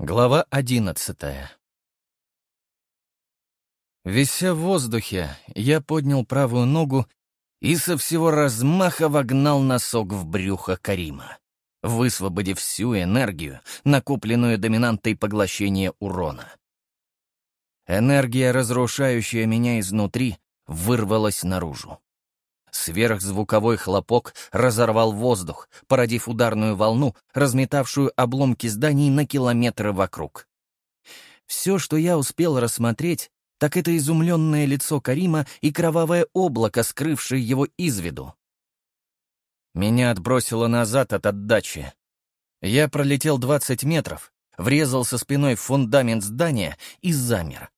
Глава одиннадцатая Вися в воздухе, я поднял правую ногу и со всего размаха вогнал носок в брюхо Карима, высвободив всю энергию, накопленную доминантой поглощения урона. Энергия, разрушающая меня изнутри, вырвалась наружу. Сверхзвуковой хлопок разорвал воздух, породив ударную волну, разметавшую обломки зданий на километры вокруг. Все, что я успел рассмотреть, так это изумленное лицо Карима и кровавое облако, скрывшее его из виду. Меня отбросило назад от отдачи. Я пролетел 20 метров, врезался спиной в фундамент здания и замер.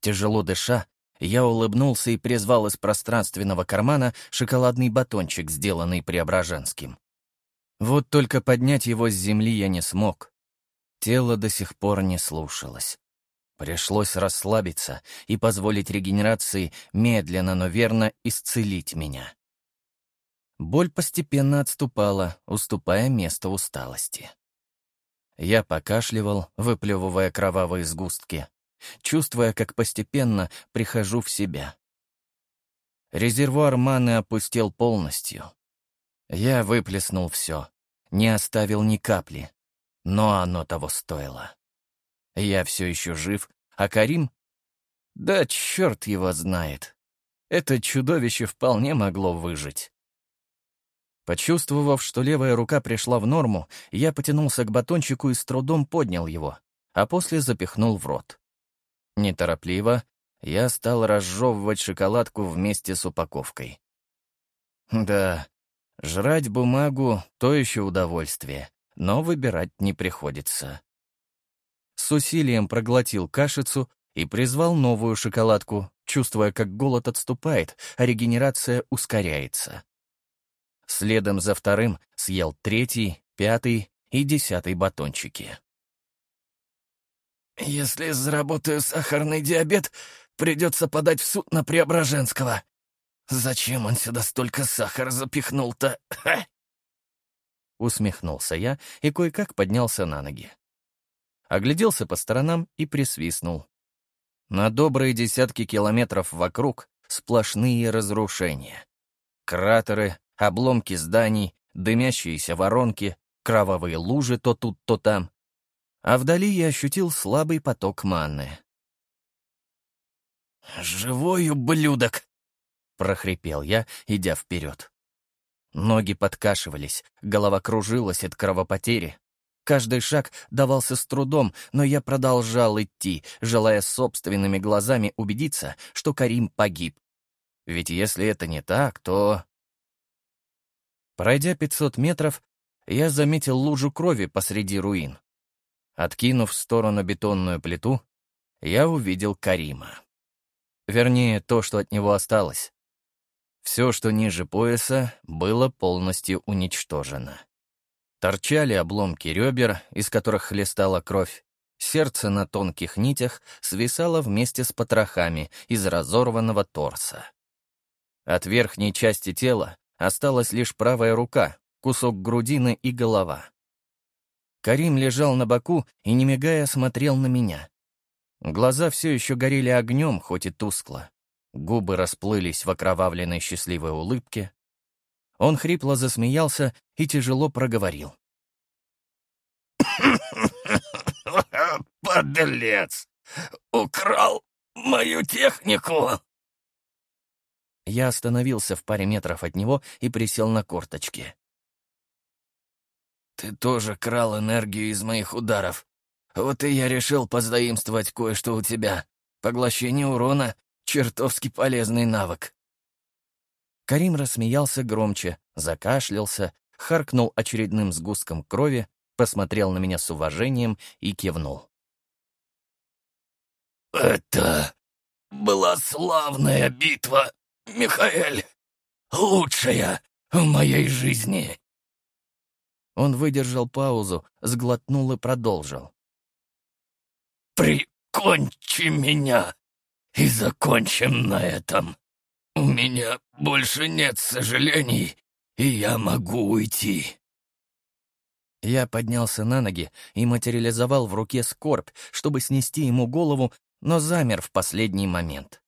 Тяжело дыша, я улыбнулся и призвал из пространственного кармана шоколадный батончик, сделанный Преображенским. Вот только поднять его с земли я не смог. Тело до сих пор не слушалось. Пришлось расслабиться и позволить регенерации медленно, но верно исцелить меня. Боль постепенно отступала, уступая место усталости. Я покашливал, выплевывая кровавые сгустки, чувствуя, как постепенно прихожу в себя. Резервуар маны опустел полностью. Я выплеснул все, не оставил ни капли, но оно того стоило. Я все еще жив, а Карим? Да черт его знает. Это чудовище вполне могло выжить. Почувствовав, что левая рука пришла в норму, я потянулся к батончику и с трудом поднял его, а после запихнул в рот. Неторопливо я стал разжевывать шоколадку вместе с упаковкой. Да, жрать бумагу — то еще удовольствие, но выбирать не приходится. С усилием проглотил кашицу и призвал новую шоколадку, чувствуя, как голод отступает, а регенерация ускоряется. Следом за вторым съел третий, пятый и десятый батончики. «Если заработаю сахарный диабет, придется подать в суд на Преображенского. Зачем он сюда столько сахара запихнул-то? Усмехнулся я и кое-как поднялся на ноги. Огляделся по сторонам и присвистнул. На добрые десятки километров вокруг сплошные разрушения. Кратеры, обломки зданий, дымящиеся воронки, кровавые лужи то тут, то там, а вдали я ощутил слабый поток манны. «Живой ублюдок!» — прохрипел я, идя вперед. Ноги подкашивались, голова кружилась от кровопотери. Каждый шаг давался с трудом, но я продолжал идти, желая собственными глазами убедиться, что Карим погиб. Ведь если это не так, то... Пройдя 500 метров, я заметил лужу крови посреди руин. Откинув в сторону бетонную плиту, я увидел Карима. Вернее, то, что от него осталось. Все, что ниже пояса, было полностью уничтожено. Торчали обломки ребер, из которых хлестала кровь. Сердце на тонких нитях свисало вместе с потрохами из разорванного торса. От верхней части тела осталась лишь правая рука, кусок грудины и голова. Карим лежал на боку и, не мигая, смотрел на меня. Глаза все еще горели огнем, хоть и тускло. Губы расплылись в окровавленной счастливой улыбке. Он хрипло засмеялся и тяжело проговорил. «Подлец! Украл мою технику!» Я остановился в паре метров от него и присел на корточки. Ты тоже крал энергию из моих ударов. Вот и я решил позаимствовать кое-что у тебя. Поглощение урона — чертовски полезный навык». Карим рассмеялся громче, закашлялся, харкнул очередным сгустком крови, посмотрел на меня с уважением и кивнул. «Это была славная битва, Михаэль. Лучшая в моей жизни». Он выдержал паузу, сглотнул и продолжил. «Прикончи меня и закончим на этом. У меня больше нет сожалений, и я могу уйти». Я поднялся на ноги и материализовал в руке скорбь, чтобы снести ему голову, но замер в последний момент.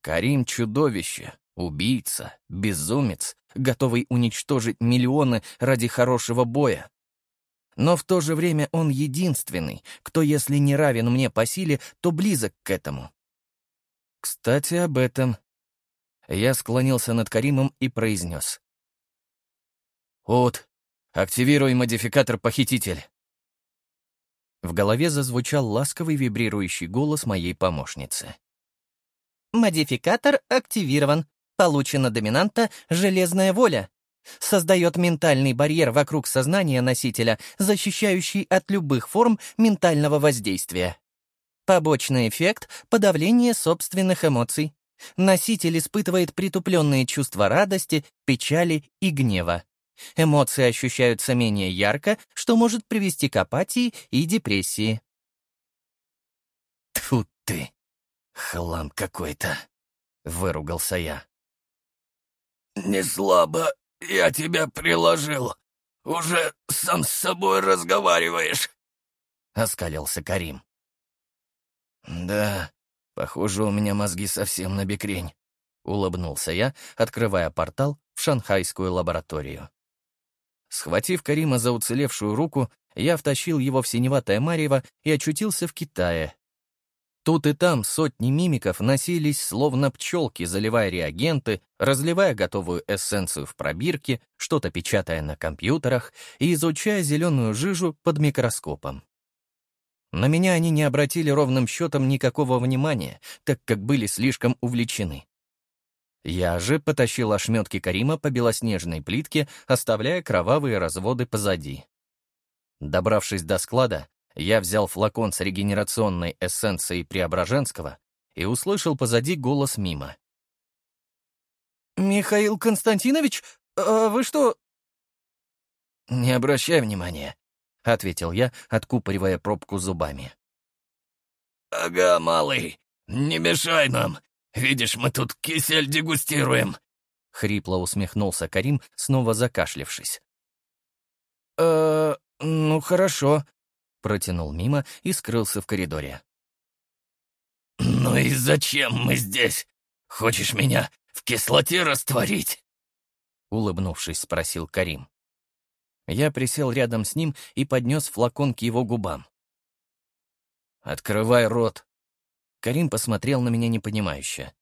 Карим — чудовище, убийца, безумец, готовый уничтожить миллионы ради хорошего боя. Но в то же время он единственный, кто, если не равен мне по силе, то близок к этому. Кстати, об этом. Я склонился над Каримом и произнес. «От, активируй модификатор «Похититель». В голове зазвучал ласковый вибрирующий голос моей помощницы. Модификатор активирован. Получена доминанта «Железная воля». Создает ментальный барьер вокруг сознания носителя, защищающий от любых форм ментального воздействия. Побочный эффект — подавление собственных эмоций. Носитель испытывает притупленные чувства радости, печали и гнева. Эмоции ощущаются менее ярко, что может привести к апатии и депрессии. Тьфу ты! «Хлам какой-то», — выругался я. «Не слабо я тебя приложил. Уже сам с собой разговариваешь», — оскалился Карим. «Да, похоже, у меня мозги совсем на бекрень», — улыбнулся я, открывая портал в шанхайскую лабораторию. Схватив Карима за уцелевшую руку, я втащил его в синеватое марево и очутился в Китае, Тут и там сотни мимиков носились, словно пчелки, заливая реагенты, разливая готовую эссенцию в пробирке, что-то печатая на компьютерах и изучая зеленую жижу под микроскопом. На меня они не обратили ровным счетом никакого внимания, так как были слишком увлечены. Я же потащил ошметки Карима по белоснежной плитке, оставляя кровавые разводы позади. Добравшись до склада, я взял флакон с регенерационной эссенцией Преображенского и услышал позади голос мимо. «Михаил Константинович, а вы что...» «Не обращай внимания», — ответил я, откупоривая пробку зубами. «Ага, малый, не мешай нам. Видишь, мы тут кисель дегустируем», — хрипло усмехнулся Карим, снова закашлившись. «Э, ну хорошо», Протянул мимо и скрылся в коридоре. «Ну и зачем мы здесь? Хочешь меня в кислоте растворить?» Улыбнувшись, спросил Карим. Я присел рядом с ним и поднес флакон к его губам. «Открывай рот!» Карим посмотрел на меня непонимающе.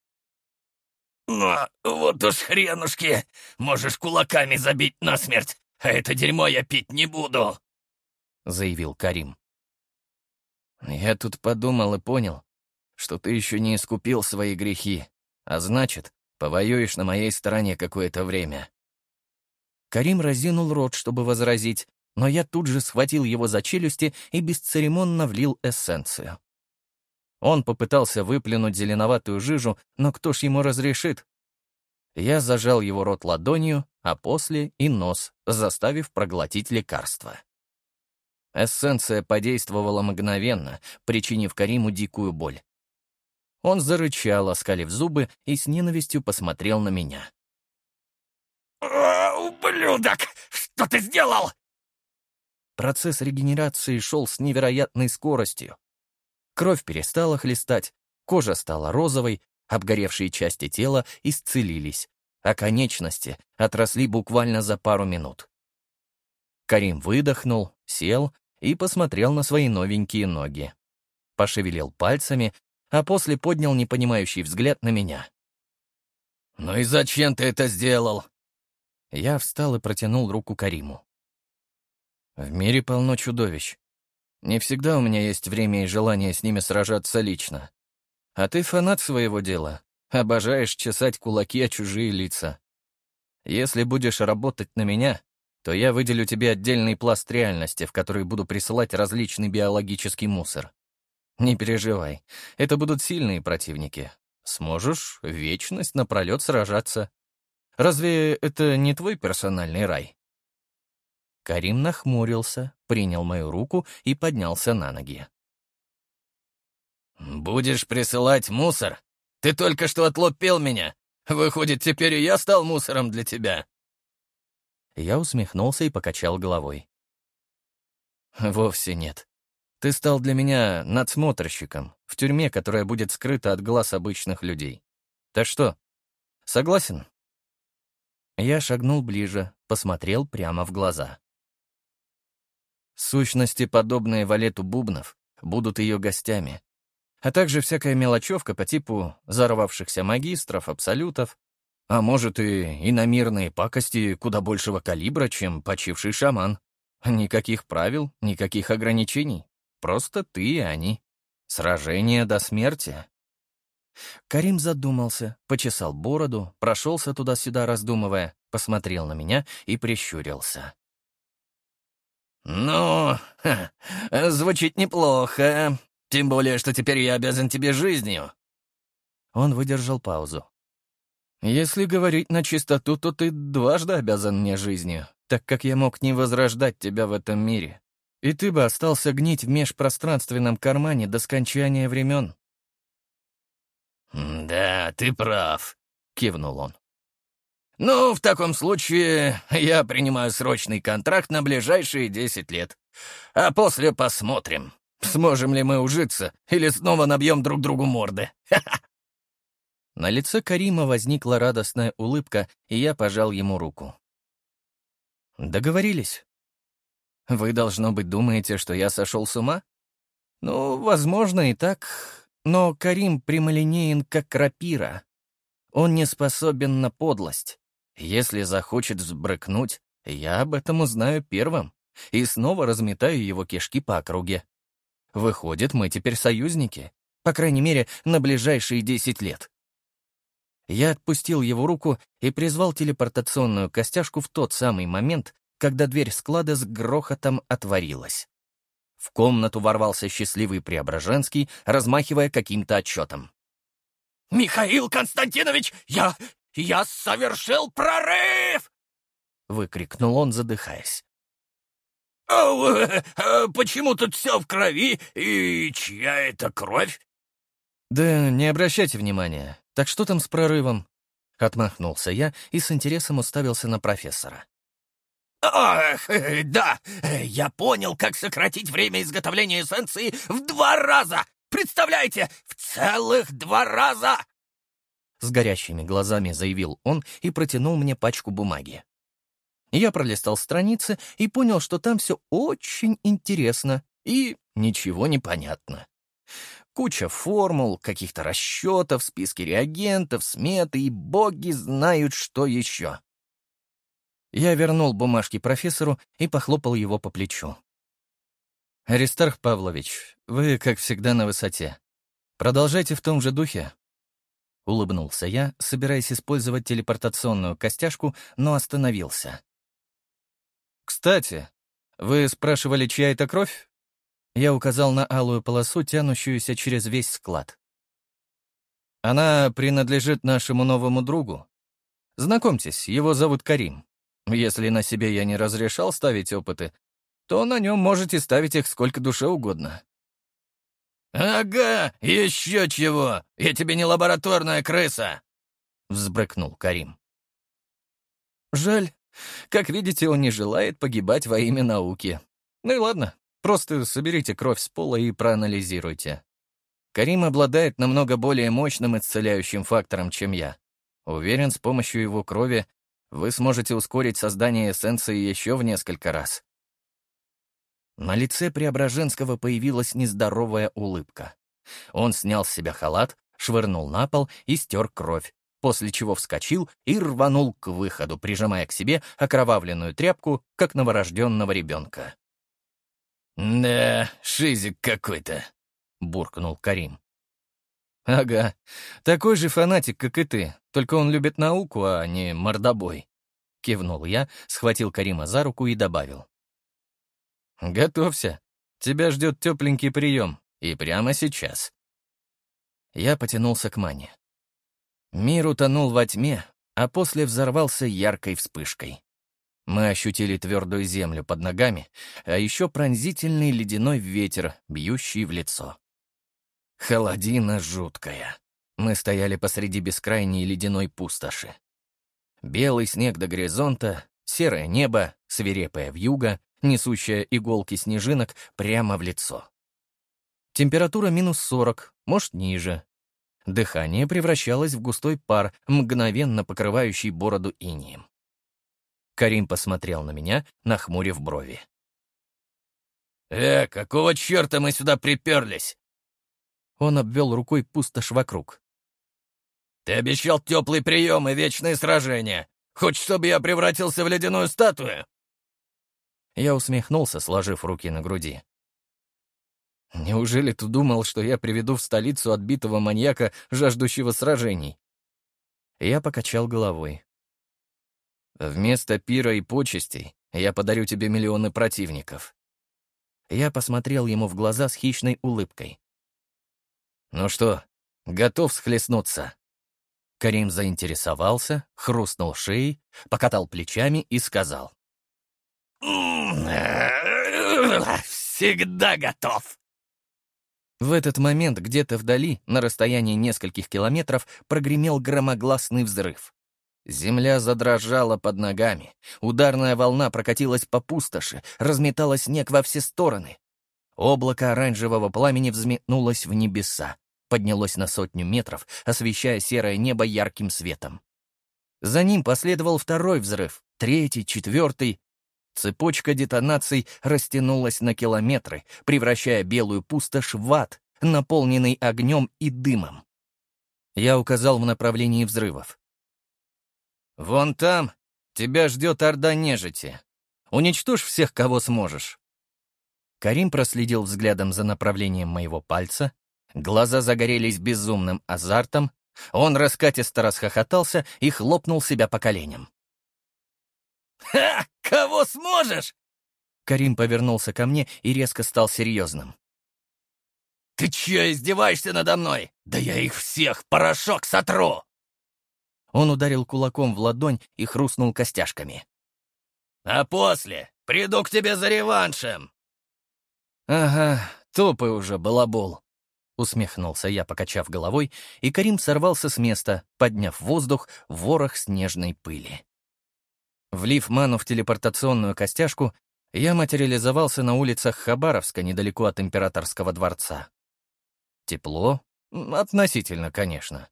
«Ну, вот уж хренушки! Можешь кулаками забить насмерть, а это дерьмо я пить не буду!» Заявил Карим. «Я тут подумал и понял, что ты еще не искупил свои грехи, а значит, повоюешь на моей стороне какое-то время». Карим разинул рот, чтобы возразить, но я тут же схватил его за челюсти и бесцеремонно влил эссенцию. Он попытался выплюнуть зеленоватую жижу, но кто ж ему разрешит? Я зажал его рот ладонью, а после и нос, заставив проглотить лекарство. Эссенция подействовала мгновенно, причинив Кариму дикую боль. Он зарычал, оскалив зубы, и с ненавистью посмотрел на меня. «О, ублюдок! Что ты сделал?» Процесс регенерации шел с невероятной скоростью. Кровь перестала хлестать, кожа стала розовой, обгоревшие части тела исцелились, а конечности отросли буквально за пару минут. Карим выдохнул, сел и посмотрел на свои новенькие ноги. Пошевелил пальцами, а после поднял непонимающий взгляд на меня. «Ну и зачем ты это сделал?» Я встал и протянул руку Кариму. «В мире полно чудовищ. Не всегда у меня есть время и желание с ними сражаться лично. А ты фанат своего дела, обожаешь чесать кулаки о чужие лица. Если будешь работать на меня, то я выделю тебе отдельный пласт реальности, в который буду присылать различный биологический мусор. Не переживай, это будут сильные противники. Сможешь вечность напролет сражаться. Разве это не твой персональный рай?» Карим нахмурился, принял мою руку и поднялся на ноги. «Будешь присылать мусор? Ты только что отлупил меня. Выходит, теперь и я стал мусором для тебя?» Я усмехнулся и покачал головой. Вовсе нет. Ты стал для меня надсмотрщиком в тюрьме, которая будет скрыта от глаз обычных людей. Так что, согласен? Я шагнул ближе, посмотрел прямо в глаза. Сущности, подобные валету бубнов, будут ее гостями, а также всякая мелочевка по типу зарвавшихся магистров, абсолютов, а может и иномирные пакости куда большего калибра, чем почивший шаман. Никаких правил, никаких ограничений. Просто ты и они. Сражение до смерти. Карим задумался, почесал бороду, прошелся туда-сюда, раздумывая, посмотрел на меня и прищурился. «Ну, ха, звучит неплохо. Тем более, что теперь я обязан тебе жизнью». Он выдержал паузу. «Если говорить на чистоту, то ты дважды обязан мне жизнью, так как я мог не возрождать тебя в этом мире. И ты бы остался гнить в межпространственном кармане до скончания времен». «Да, ты прав», — кивнул он. «Ну, в таком случае я принимаю срочный контракт на ближайшие десять лет. А после посмотрим, сможем ли мы ужиться или снова набьем друг другу морды. На лице Карима возникла радостная улыбка, и я пожал ему руку. «Договорились. Вы, должно быть, думаете, что я сошел с ума? Ну, возможно, и так, но Карим прямолинеен, как крапира. Он не способен на подлость. Если захочет взбрыкнуть, я об этом узнаю первым и снова разметаю его кишки по округе. Выходит, мы теперь союзники, по крайней мере, на ближайшие десять лет. Я отпустил его руку и призвал телепортационную костяшку в тот самый момент, когда дверь склада с грохотом отворилась. В комнату ворвался счастливый Преображенский, размахивая каким-то отчетом. «Михаил Константинович, я... я совершил прорыв!» — выкрикнул он, задыхаясь. «А, а почему тут все в крови, и чья это кровь?» «Да не обращайте внимания. Так что там с прорывом?» Отмахнулся я и с интересом уставился на профессора. «Ах, да, я понял, как сократить время изготовления эссенции в два раза! Представляете, в целых два раза!» С горящими глазами заявил он и протянул мне пачку бумаги. Я пролистал страницы и понял, что там все очень интересно и ничего не понятно. Куча формул, каких-то расчетов, списки реагентов, сметы и боги знают, что еще. Я вернул бумажки профессору и похлопал его по плечу. «Аристарх Павлович, вы, как всегда, на высоте. Продолжайте в том же духе». Улыбнулся я, собираясь использовать телепортационную костяшку, но остановился. «Кстати, вы спрашивали, чья это кровь?» Я указал на алую полосу, тянущуюся через весь склад. «Она принадлежит нашему новому другу. Знакомьтесь, его зовут Карим. Если на себе я не разрешал ставить опыты, то на нем можете ставить их сколько душе угодно». «Ага, еще чего! Я тебе не лабораторная крыса!» — взбрыкнул Карим. «Жаль, как видите, он не желает погибать во имя науки. Ну и ладно, просто соберите кровь с пола и проанализируйте. Карим обладает намного более мощным исцеляющим фактором, чем я. Уверен, с помощью его крови вы сможете ускорить создание эссенции еще в несколько раз. На лице Преображенского появилась нездоровая улыбка. Он снял с себя халат, швырнул на пол и стер кровь, после чего вскочил и рванул к выходу, прижимая к себе окровавленную тряпку, как новорожденного ребенка. «Да, шизик какой-то», — буркнул Карим. «Ага, такой же фанатик, как и ты, только он любит науку, а не мордобой», — кивнул я, схватил Карима за руку и добавил. «Готовься, тебя ждет тепленький прием, и прямо сейчас». Я потянулся к Мане. Мир утонул во тьме, а после взорвался яркой вспышкой. Мы ощутили твердую землю под ногами, а еще пронзительный ледяной ветер, бьющий в лицо. Холодина жуткая. Мы стояли посреди бескрайней ледяной пустоши. Белый снег до горизонта, серое небо, свирепая вьюга несущая иголки снежинок прямо в лицо. Температура минус 40, может, ниже. Дыхание превращалось в густой пар, мгновенно покрывающий бороду инием. Карим посмотрел на меня, нахмурив брови. «Э, какого черта мы сюда приперлись?» Он обвел рукой пустошь вокруг. «Ты обещал теплый прием и вечные сражения. Хочешь, чтобы я превратился в ледяную статую?» Я усмехнулся, сложив руки на груди. Неужели ты думал, что я приведу в столицу отбитого маньяка, жаждущего сражений? Я покачал головой. Вместо пира и почестей я подарю тебе миллионы противников. Я посмотрел ему в глаза с хищной улыбкой. «Ну что, готов схлестнуться?» Карим заинтересовался, хрустнул шеей, покатал плечами и сказал. «Всегда готов!» В этот момент где-то вдали, на расстоянии нескольких километров, прогремел громогласный взрыв. Земля задрожала под ногами, ударная волна прокатилась по пустоши, разметала снег во все стороны. Облако оранжевого пламени взметнулось в небеса, поднялось на сотню метров, освещая серое небо ярким светом. За ним последовал второй взрыв, третий, четвертый. Цепочка детонаций растянулась на километры, превращая белую пустошь в ад, наполненный огнем и дымом. Я указал в направлении взрывов. «Вон там тебя ждет орда нежити. Уничтожь всех, кого сможешь». Карим проследил взглядом за направлением моего пальца, глаза загорелись безумным азартом, он раскатисто расхохотался и хлопнул себя по коленям. «Ха! Кого сможешь?» Карим повернулся ко мне и резко стал серьезным. «Ты чё издеваешься надо мной? Да я их всех порошок сотру!» Он ударил кулаком в ладонь и хрустнул костяшками. «А после приду к тебе за реваншем!» «Ага, топы уже, балабол!» Усмехнулся я, покачав головой, и Карим сорвался с места, подняв в воздух ворох снежной пыли. Влив ману в телепортационную костяшку, я материализовался на улицах Хабаровска недалеко от Императорского дворца. Тепло? Относительно, конечно.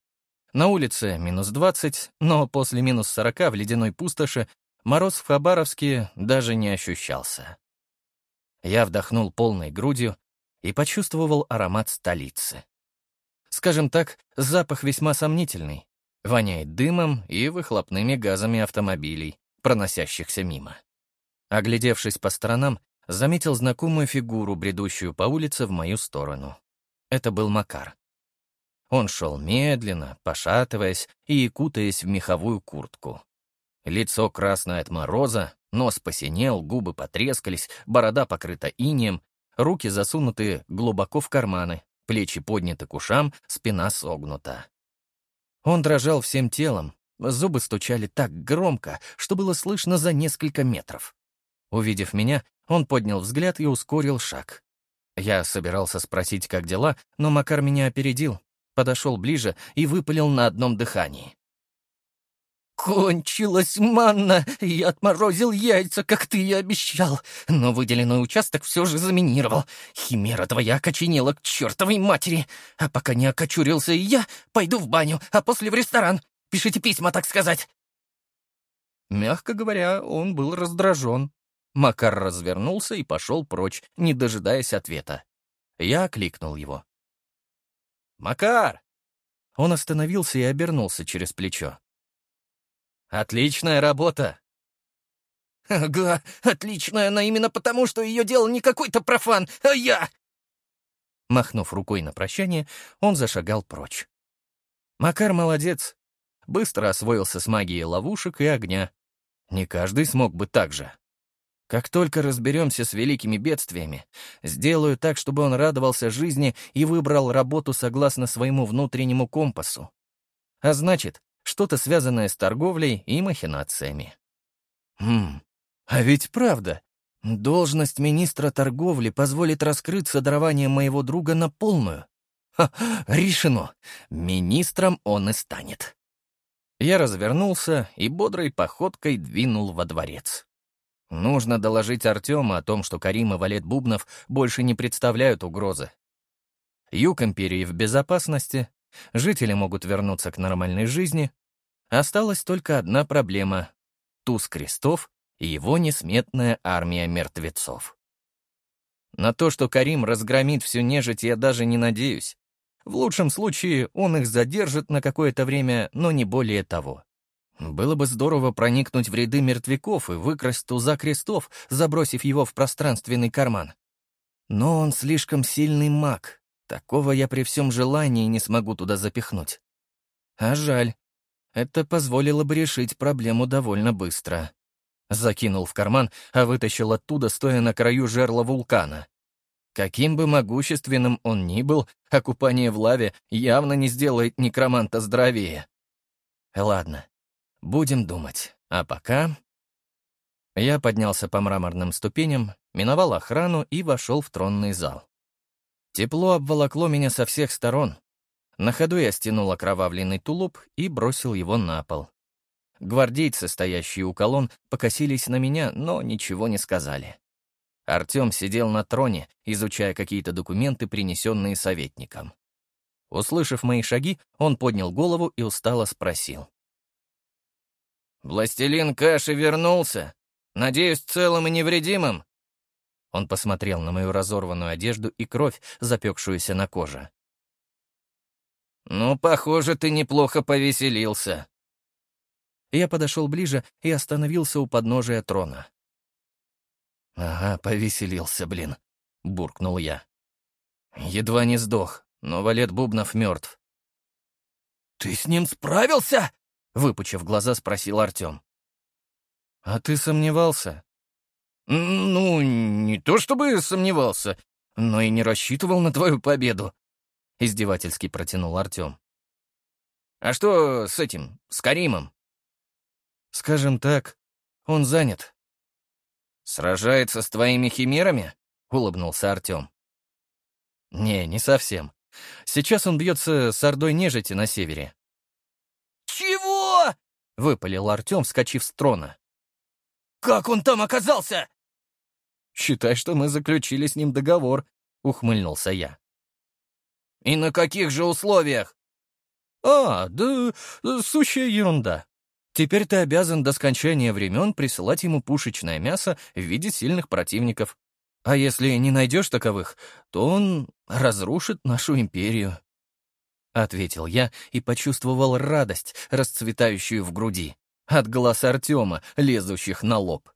На улице минус 20, но после минус 40 в ледяной пустоши мороз в Хабаровске даже не ощущался. Я вдохнул полной грудью и почувствовал аромат столицы. Скажем так, запах весьма сомнительный. Воняет дымом и выхлопными газами автомобилей, проносящихся мимо. Оглядевшись по сторонам, заметил знакомую фигуру, бредущую по улице в мою сторону. Это был Макар. Он шел медленно, пошатываясь и кутаясь в меховую куртку. Лицо красное от мороза, нос посинел, губы потрескались, борода покрыта инеем, руки засунуты глубоко в карманы, плечи подняты к ушам, спина согнута. Он дрожал всем телом, зубы стучали так громко, что было слышно за несколько метров. Увидев меня, он поднял взгляд и ускорил шаг. Я собирался спросить, как дела, но Макар меня опередил, подошел ближе и выпалил на одном дыхании. «Кончилась манна, и я отморозил яйца, как ты и обещал, но выделенный участок все же заминировал. Химера твоя окоченела к чертовой матери. А пока не окочурился и я, пойду в баню, а после в ресторан. Пишите письма, так сказать». Мягко говоря, он был раздражен. Макар развернулся и пошел прочь, не дожидаясь ответа. Я окликнул его. «Макар!» Он остановился и обернулся через плечо. Отличная работа!» «Ага, отличная она именно потому, что ее делал не какой-то профан, а я!» Махнув рукой на прощание, он зашагал прочь. Макар молодец. Быстро освоился с магией ловушек и огня. Не каждый смог бы так же. Как только разберемся с великими бедствиями, сделаю так, чтобы он радовался жизни и выбрал работу согласно своему внутреннему компасу. А значит, что-то связанное с торговлей и махинациями. Хм, а ведь правда. Должность министра торговли позволит раскрыться дарованием моего друга на полную. Ха, решено. Министром он и станет. Я развернулся и бодрой походкой двинул во дворец. Нужно доложить Артему о том, что Карим и Валет Бубнов больше не представляют угрозы. Юг империи в безопасности, жители могут вернуться к нормальной жизни. Осталась только одна проблема — туз крестов и его несметная армия мертвецов. На то, что Карим разгромит всю нежить, я даже не надеюсь. В лучшем случае он их задержит на какое-то время, но не более того. Было бы здорово проникнуть в ряды мертвяков и выкрасть туза крестов, забросив его в пространственный карман. Но он слишком сильный маг. Такого я при всем желании не смогу туда запихнуть. А жаль. Это позволило бы решить проблему довольно быстро. Закинул в карман, а вытащил оттуда, стоя на краю жерла вулкана. Каким бы могущественным он ни был, окупание в лаве явно не сделает некроманта здоровее. Ладно, будем думать. А пока... Я поднялся по мраморным ступеням, миновал охрану и вошел в тронный зал. Тепло обволокло меня со всех сторон. На ходу я стянул окровавленный тулуп и бросил его на пол. Гвардейцы, стоящие у колонн, покосились на меня, но ничего не сказали. Артем сидел на троне, изучая какие-то документы, принесенные советником. Услышав мои шаги, он поднял голову и устало спросил. «Властелин Каши вернулся? Надеюсь, целым и невредимым?» Он посмотрел на мою разорванную одежду и кровь, запекшуюся на коже. «Ну, похоже, ты неплохо повеселился», я подошел ближе и остановился у подножия трона. «Ага, повеселился, блин», — буркнул я. Едва не сдох, но Валет Бубнов мертв. «Ты с ним справился?» — выпучив глаза, спросил Артем. «А ты сомневался?» «Ну, не то чтобы сомневался, но и не рассчитывал на твою победу», — издевательски протянул Артем. «А что с этим, с Каримом?» Скажем так, он занят. «Сражается с твоими химерами?» — улыбнулся Артем. «Не, не совсем. Сейчас он бьется с ордой нежити на севере». Выпалил Артем, вскочив с трона. «Как он там оказался?» «Считай, что мы заключили с ним договор», — ухмыльнулся я. «И на каких же условиях?» «А, да сущая ерунда. Теперь ты обязан до скончания времен присылать ему пушечное мясо в виде сильных противников. А если не найдешь таковых, то он разрушит нашу империю. Ответил я и почувствовал радость, расцветающую в груди, от глаз Артема, лезущих на лоб.